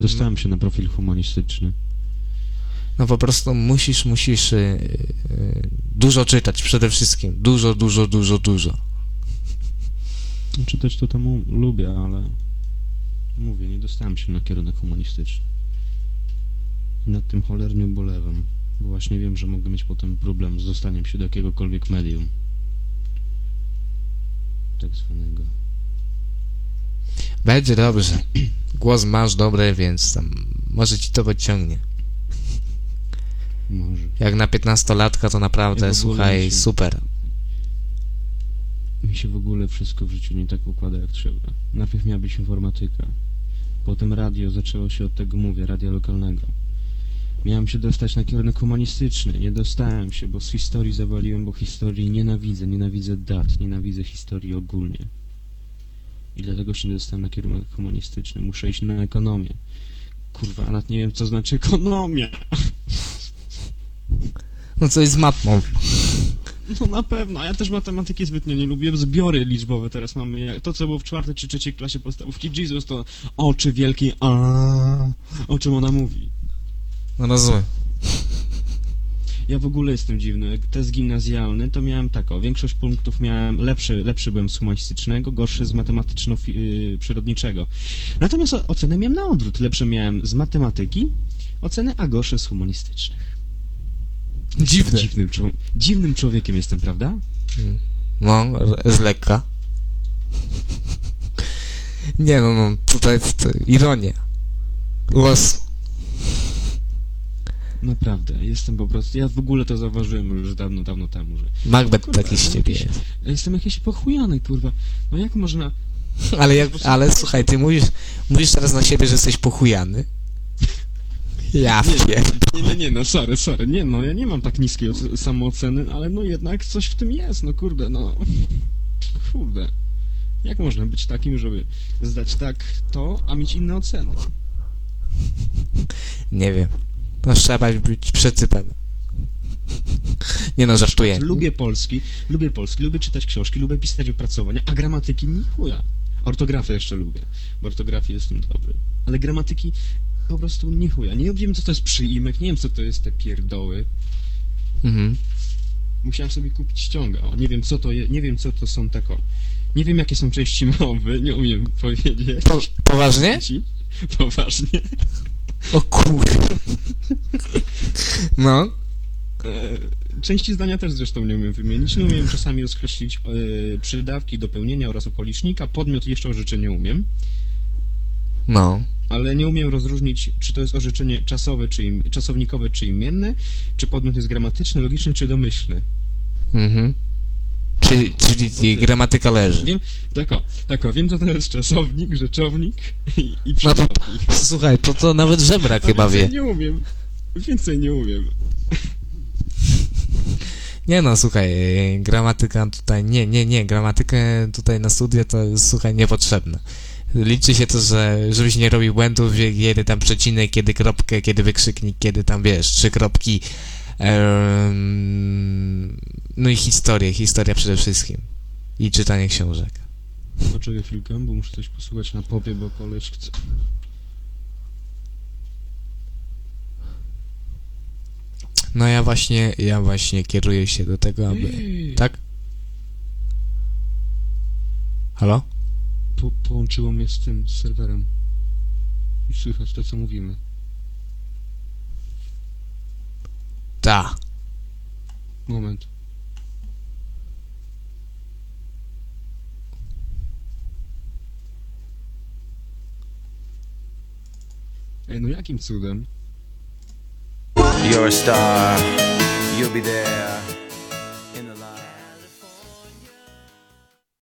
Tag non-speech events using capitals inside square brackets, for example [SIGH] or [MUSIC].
dostałem się na profil humanistyczny. No po prostu musisz, musisz y, y, dużo czytać przede wszystkim. Dużo, dużo, dużo, dużo. Czytać to tam lubię, ale mówię, nie dostałem się na kierunek humanistyczny. I nad tym cholernie ubolewam, bo właśnie wiem, że mogę mieć potem problem z dostaniem się do jakiegokolwiek medium. Tak zwanego. Będzie dobrze. Głos masz dobry, więc tam może ci to podciągnie. Może. Jak na 15-latka to naprawdę, Ja słuchaj, się- super. Mi się w ogóle wszystko w życiu nie tak układa jak trzeba. Najpierw miała być informatyka. Potem radio, zaczęło się od tego, mówię, radia lokalnego. Miałem się dostać na kierunek humanistyczny. Nie dostałem się, bo z historii zawaliłem, bo historii nienawidzę. Nienawidzę dat, nienawidzę historii ogólnie. I dlatego się nie dostałem na kierunek humanistyczny. Muszę iść na ekonomię. Kurwa, nawet nie wiem, co znaczy ekonomia. No coś z matmą. No na pewno, ja też matematyki zbytnio nie lubię. Zbiory liczbowe teraz mamy. To, co było w czwartej czy trzeciej klasie podstawówki. Jesus to oczy wielkie. A, o czym ona mówi? No rozumiem. Ja w ogóle jestem dziwny. Test gimnazjalny to miałem tak, o, większość punktów miałem lepszy, lepszy byłem z humanistycznego, gorszy z matematyczno-przyrodniczego. Natomiast o- oceny miałem na odwrót. Lepsze miałem z matematyki oceny, a gorsze z humanistycznych. Dziwne. Dziwnym, dziwnym człowiekiem jestem, prawda? No, r- z lekka. Nie no, no, tutaj jest ironia. Los. Naprawdę, jestem po prostu. Ja w ogóle to zauważyłem już dawno, dawno temu, że. Macbeth Kurwa, taki z no ciebie jest. Jestem jakiś pochujany, kurwa. No jak można. [LAUGHS] Ale jak, ale słuchaj, ty mówisz, mówisz teraz na siebie, że jesteś pochujany. [LAUGHS] Ja Nie, wiem. nie, nie, nie, no sorry, sorry. Nie, no ja nie mam tak niskiej oce- samooceny, ale no jednak coś w tym jest, no kurde, no. Kurde. Jak można być takim, żeby zdać tak to, a mieć inne oceny? Nie wiem. No trzeba być przecypem. Nie no, żartuję. Lubię polski, lubię polski, lubię czytać książki, lubię pisać opracowania, a gramatyki nie chuja. Ortografię jeszcze lubię, bo ortografii jestem dobry. Ale gramatyki po prostu nie chuja. Nie wiem, co to jest przyimek, nie wiem, co to jest te pierdoły. Mhm. Musiałem sobie kupić ściąga. O, nie wiem, co to je, nie wiem, co to są tako. Nie wiem, jakie są części mowy, nie umiem powiedzieć. Po, poważnie? Poważnie. O kurde. No. E, Części zdania też zresztą nie umiem wymienić. Nie umiem czasami rozkreślić e, przydawki, dopełnienia oraz okolicznika. Podmiot jeszcze orzeczenie umiem, No. ale nie umiem rozróżnić, czy to jest orzeczenie czasowe, czy im, czasownikowe, czy imienne, czy podmiot jest gramatyczny, logiczny, czy domyślny. Mhm. Czyli, czyli gramatyka leży. Wiem, tak o, tak o, wiem, co to jest czasownik, rzeczownik i, i No to, słuchaj, to to nawet żebrak chyba wie. nie umiem. Więcej nie umiem. Nie no, słuchaj, gramatyka tutaj, nie, nie, nie, gramatykę tutaj na studia to jest, słuchaj, niepotrzebne. Liczy się to, że żebyś nie robił błędów, kiedy tam przecinek, kiedy kropkę, kiedy wykrzyknik, kiedy tam, wiesz, trzy kropki. Em, no i historię, historia przede wszystkim. I czytanie książek. Poczekaj chwilkę, bo muszę coś posłuchać na popie, bo koleś chce... No ja właśnie, ja właśnie kieruję się do tego, aby... Tak? Halo? Po, połączyło mnie z tym, z serwerem. I słychać to, co mówimy. Ta. Moment. Ej, no jakim cudem? You're a star, you'll be there.